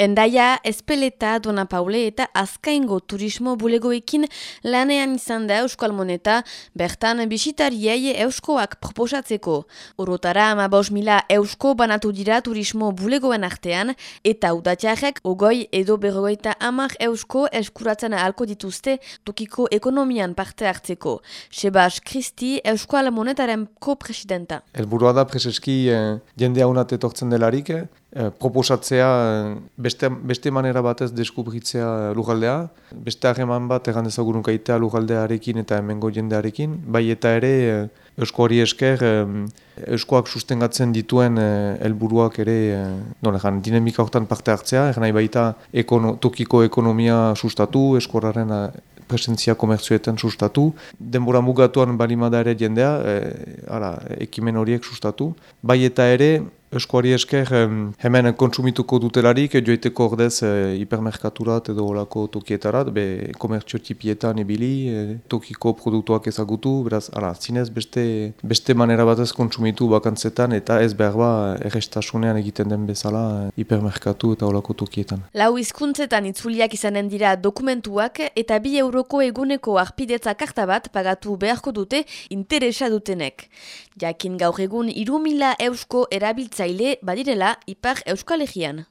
Endaia, Espeleta, Dona Paule eta Azkaingo turismo bulegoekin lanean izan da Euskal Moneta, bertan bisitariei euskoak proposatzeko. Orotara ama mila eusko banatu dira turismo bulegoen artean, eta udatiarek ogoi edo berrogeita amak eusko eskuratzen ahalko dituzte tukiko ekonomian parte hartzeko. Sebas Kristi, Euskal Monetaren ko-presidenta. Elburua da preseski eh, jende haunat etortzen delarik, eh, proposatzea eh, beste, beste manera batez deskubritzea lugaldea, beste harreman bat egan dezagun kaitea lugaldearekin eta hemengo jendearekin, bai eta ere eh, eusko hori esker eh, euskoak sustengatzen dituen helburuak ere eh, dinamika hortan parte hartzea, egan nahi baita ekono, tokiko ekonomia sustatu, eskorraren presentzia komertzioetan sustatu, denbora mugatuan balimada ere jendea, ara, ekimen horiek sustatu, bai eta ere Euskoari esker hemen kontsumituko dutelarik joiteko ordez e, hipermerkaturat edo olako tokietarat, be komertxo tipietan ebili, e, tokiko produktuak ezagutu, beraz, ala, zinez beste, beste manera batez kontsumitu bakantzetan eta ez behar ba errestasunean egiten den bezala e, hipermerkatu eta olako tokietan. Lau izkuntzetan itzuliak izanen dira dokumentuak eta bi euroko eguneko arpidetza karta bat pagatu beharko dute interesa dutenek. Jakin gaur egun irumila eusko erabiltza zaile badirela Ipar Euskal Egean.